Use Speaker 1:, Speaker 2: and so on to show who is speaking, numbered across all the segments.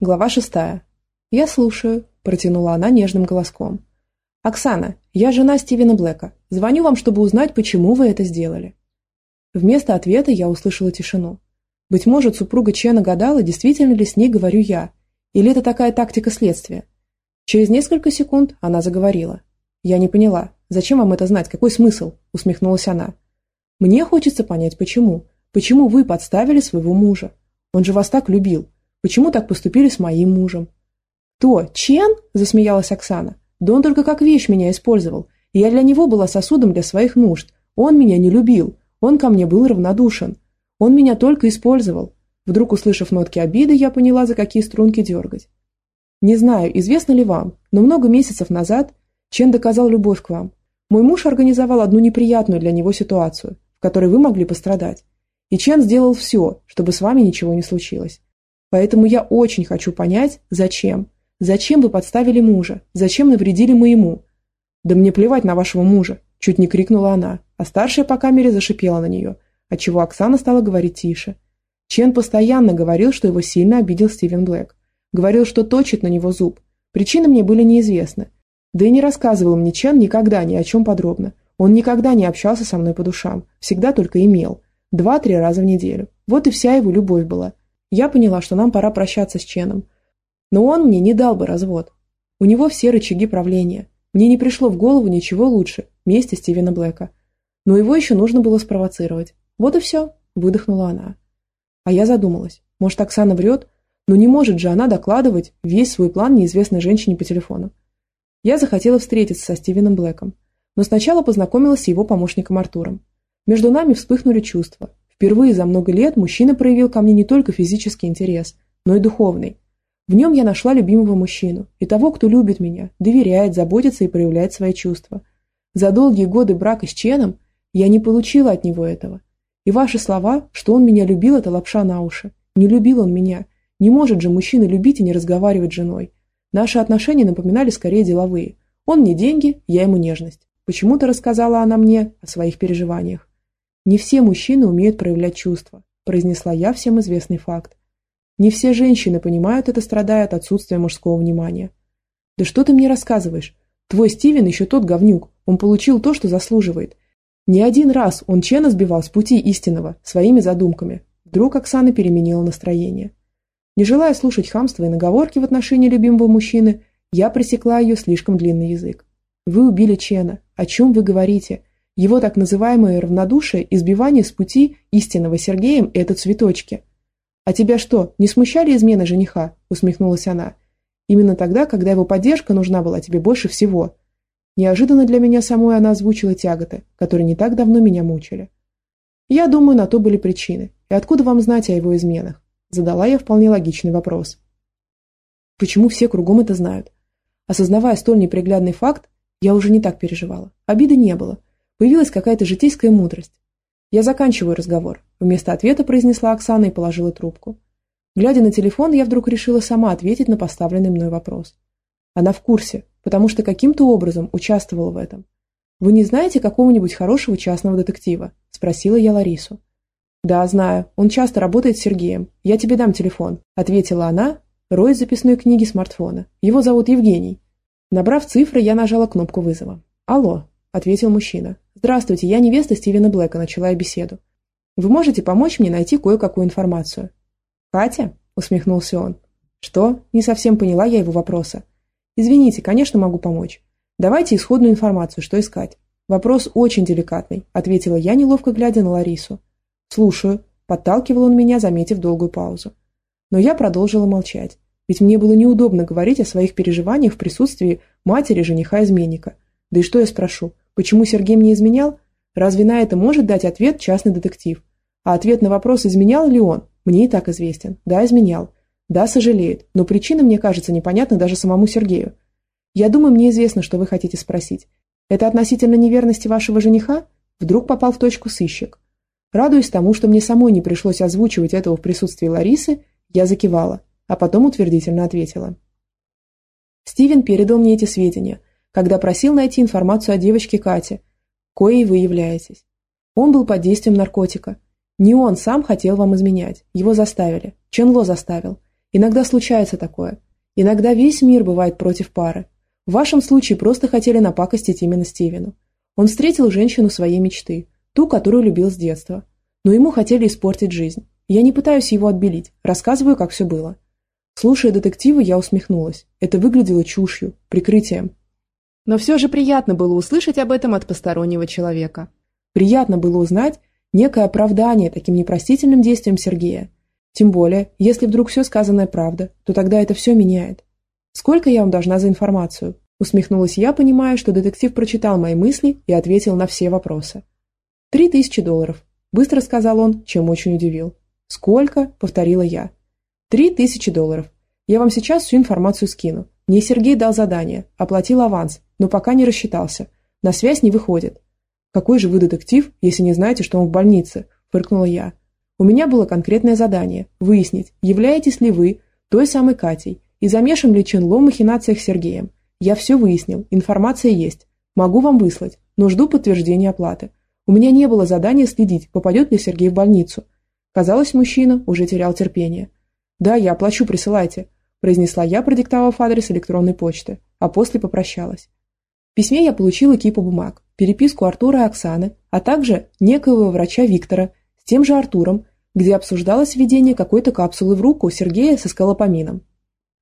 Speaker 1: Глава шестая. «Я слушаю», – протянула она нежным голоском. «Оксана, я жена Стивена Блэка. Звоню вам, чтобы узнать, почему вы это сделали». Вместо ответа я услышала тишину. Быть может, супруга Чена гадала, действительно ли с ней говорю я, или это такая тактика следствия. Через несколько секунд она заговорила. «Я не поняла. Зачем вам это знать? Какой смысл?» – усмехнулась она. «Мне хочется понять, почему. Почему вы подставили своего мужа? Он же вас так любил. Почему так поступили с моим мужем? «То, Чен?» – засмеялась Оксана. «Да он только как вещь меня использовал. Я для него была сосудом для своих нужд. Он меня не любил. Он ко мне был равнодушен. Он меня только использовал». Вдруг, услышав нотки обиды, я поняла, за какие струнки дергать. «Не знаю, известно ли вам, но много месяцев назад Чен доказал любовь к вам. Мой муж организовал одну неприятную для него ситуацию, в которой вы могли пострадать. И Чен сделал все, чтобы с вами ничего не случилось. Поэтому я очень хочу понять, зачем. Зачем вы подставили мужа? Зачем навредили моему? Да мне плевать на вашего мужа, чуть не крикнула она, а старшая по камере зашипела на нее, отчего Оксана стала говорить тише. Чен постоянно говорил, что его сильно обидел Стивен Блэк. Говорил, что точит на него зуб. Причины мне были неизвестны. Да и не рассказывал мне Чен никогда ни о чем подробно. Он никогда не общался со мной по душам, всегда только имел. Два-три раза в неделю. Вот и вся его любовь была. Я поняла, что нам пора прощаться с Ченом. Но он мне не дал бы развод. У него все рычаги правления. Мне не пришло в голову ничего лучше, вместе Стивена Блэка. Но его еще нужно было спровоцировать. Вот и все, выдохнула она. А я задумалась, может, Оксана врет? Но не может же она докладывать весь свой план неизвестной женщине по телефону. Я захотела встретиться со Стивеном Блэком, но сначала познакомилась с его помощником Артуром. Между нами вспыхнули чувства, Впервые за много лет мужчина проявил ко мне не только физический интерес, но и духовный. В нем я нашла любимого мужчину и того, кто любит меня, доверяет, заботится и проявляет свои чувства. За долгие годы брака с Ченом я не получила от него этого. И ваши слова, что он меня любил, это лапша на уши. Не любил он меня. Не может же мужчина любить и не разговаривать с женой. Наши отношения напоминали скорее деловые. Он мне деньги, я ему нежность. Почему-то рассказала она мне о своих переживаниях. «Не все мужчины умеют проявлять чувства», – произнесла я всем известный факт. «Не все женщины понимают это, страдая от отсутствия мужского внимания». «Да что ты мне рассказываешь? Твой Стивен еще тот говнюк, он получил то, что заслуживает. Не один раз он Чена сбивал с пути истинного, своими задумками». Вдруг Оксана переменила настроение. Не желая слушать хамства и наговорки в отношении любимого мужчины, я пресекла ее слишком длинный язык. «Вы убили Чена. О чем вы говорите? Его так называемое равнодушие и сбивание с пути истинного Сергеем – это цветочки. «А тебя что, не смущали измены жениха?» – усмехнулась она. «Именно тогда, когда его поддержка нужна была тебе больше всего». Неожиданно для меня самой она озвучила тяготы, которые не так давно меня мучили. «Я думаю, на то были причины. И откуда вам знать о его изменах?» Задала я вполне логичный вопрос. Почему все кругом это знают? Осознавая столь неприглядный факт, я уже не так переживала. Обиды не было. Появилась какая-то житейская мудрость. «Я заканчиваю разговор», – вместо ответа произнесла Оксана и положила трубку. Глядя на телефон, я вдруг решила сама ответить на поставленный мной вопрос. Она в курсе, потому что каким-то образом участвовала в этом. «Вы не знаете какого-нибудь хорошего частного детектива?» – спросила я Ларису. «Да, знаю. Он часто работает с Сергеем. Я тебе дам телефон», – ответила она, роясь записной книги смартфона. «Его зовут Евгений». Набрав цифры, я нажала кнопку вызова. «Алло», – ответил мужчина. «Здравствуйте, я невеста Стивена Блэка», – начала я беседу. «Вы можете помочь мне найти кое-какую информацию?» «Катя?» – усмехнулся он. «Что?» – не совсем поняла я его вопроса. «Извините, конечно, могу помочь. Давайте исходную информацию, что искать». «Вопрос очень деликатный», – ответила я, неловко глядя на Ларису. «Слушаю», – подталкивал он меня, заметив долгую паузу. Но я продолжила молчать, ведь мне было неудобно говорить о своих переживаниях в присутствии матери жениха-изменника. Да и что я спрошу? Почему Сергей мне изменял? Разве на это может дать ответ частный детектив? А ответ на вопрос, изменял ли он, мне и так известен. Да, изменял. Да, сожалеет, но причина, мне кажется, непонятна даже самому Сергею. Я думаю, мне известно, что вы хотите спросить. Это относительно неверности вашего жениха? Вдруг попал в точку сыщик. Радуясь тому, что мне самой не пришлось озвучивать этого в присутствии Ларисы, я закивала, а потом утвердительно ответила. Стивен передал мне эти сведения, когда просил найти информацию о девочке Кате, коей вы являетесь. Он был под действием наркотика. Не он сам хотел вам изменять, его заставили, Ченло заставил. Иногда случается такое. Иногда весь мир бывает против пары. В вашем случае просто хотели напакостить именно Стивену. Он встретил женщину своей мечты, ту, которую любил с детства. Но ему хотели испортить жизнь. Я не пытаюсь его отбелить, рассказываю, как все было. Слушая детектива, я усмехнулась. Это выглядело чушью, прикрытием. Но все же приятно было услышать об этом от постороннего человека. Приятно было узнать некое оправдание таким непростительным действиям Сергея. Тем более, если вдруг все сказанное правда, то тогда это все меняет. Сколько я вам должна за информацию? Усмехнулась я, понимая, что детектив прочитал мои мысли и ответил на все вопросы. «Три тысячи долларов», – быстро сказал он, чем очень удивил. «Сколько?» – повторила я. «Три тысячи долларов. Я вам сейчас всю информацию скину. Мне Сергей дал задание, оплатил аванс, но пока не рассчитался. На связь не выходит. Какой же вы детектив, если не знаете, что он в больнице? Фыркнула я. У меня было конкретное задание – выяснить, являетесь ли вы той самой Катей и замешан ли Ченло в махинациях с Сергеем. Я все выяснил, информация есть. Могу вам выслать, но жду подтверждения оплаты. У меня не было задания следить, попадет ли Сергей в больницу. Казалось, мужчина уже терял терпение. «Да, я оплачу, присылайте», – произнесла я, продиктовав адрес электронной почты, а после попрощалась. Письме я получила кипу бумаг, переписку Артура и Оксаны, а также некоего врача Виктора с тем же Артуром, где обсуждалось введение какой-то капсулы в руку Сергея со скалопамином.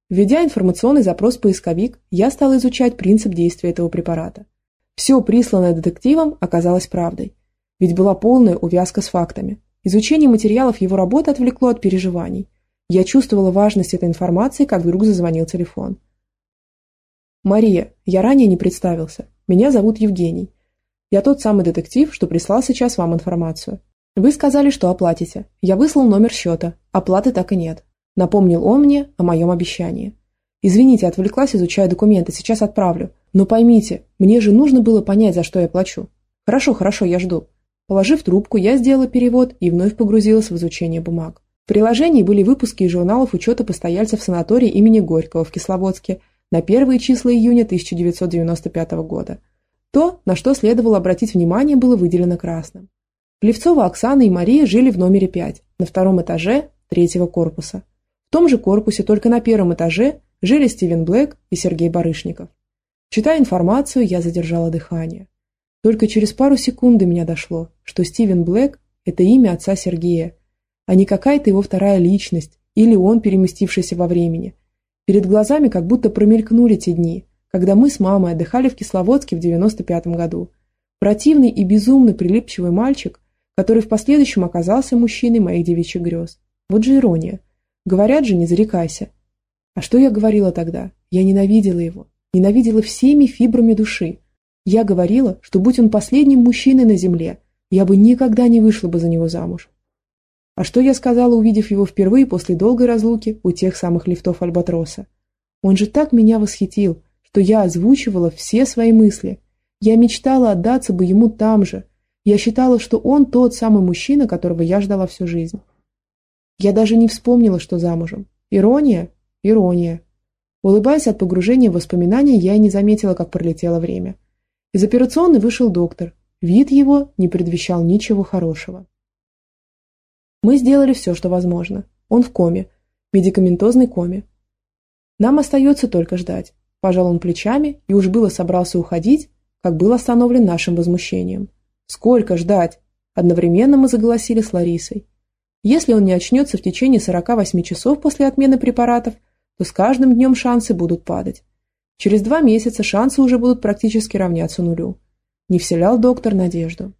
Speaker 1: Введя информационный запрос поисковик, я стала изучать принцип действия этого препарата. Все присланное детективом оказалось правдой, ведь была полная увязка с фактами. Изучение материалов его работы отвлекло от переживаний. Я чувствовала важность этой информации, как вдруг зазвонил телефон. «Мария, я ранее не представился. Меня зовут Евгений. Я тот самый детектив, что прислал сейчас вам информацию. Вы сказали, что оплатите. Я выслал номер счета. Оплаты так и нет. Напомнил он мне о моем обещании. Извините, отвлеклась, изучая документы. Сейчас отправлю. Но поймите, мне же нужно было понять, за что я плачу. Хорошо, хорошо, я жду. Положив трубку, я сделала перевод и вновь погрузилась в изучение бумаг. В приложении были выпуски из журналов учета постояльцев санатория имени Горького в Кисловодске – на первые числа июня 1995 года. То, на что следовало обратить внимание, было выделено красным. Плевцова Оксана и Мария жили в номере 5, на втором этаже третьего корпуса. В том же корпусе, только на первом этаже, жили Стивен Блэк и Сергей Барышников. Читая информацию, я задержала дыхание. Только через пару секунд до меня дошло, что Стивен Блэк – это имя отца Сергея, а не какая-то его вторая личность или он, переместившийся во времени, Перед глазами как будто промелькнули те дни, когда мы с мамой отдыхали в Кисловодске в 95-м году. Противный и безумно прилипчивый мальчик, который в последующем оказался мужчиной моих девичьих грез. Вот же ирония. Говорят же, не зарекайся. А что я говорила тогда? Я ненавидела его. Ненавидела всеми фибрами души. Я говорила, что будь он последним мужчиной на земле, я бы никогда не вышла бы за него замуж. А что я сказала, увидев его впервые после долгой разлуки у тех самых лифтов Альбатроса? Он же так меня восхитил, что я озвучивала все свои мысли. Я мечтала отдаться бы ему там же. Я считала, что он тот самый мужчина, которого я ждала всю жизнь. Я даже не вспомнила, что замужем. Ирония? Ирония. Улыбаясь от погружения в воспоминания, я и не заметила, как пролетело время. Из операционной вышел доктор. Вид его не предвещал ничего хорошего. Мы сделали все, что возможно. Он в коме, медикаментозной коме. Нам остается только ждать. Пожал он плечами и уж было собрался уходить, как был остановлен нашим возмущением. Сколько ждать? Одновременно мы заголосили с Ларисой. Если он не очнется в течение 48 часов после отмены препаратов, то с каждым днем шансы будут падать. Через два месяца шансы уже будут практически равняться нулю. Не вселял доктор надежду.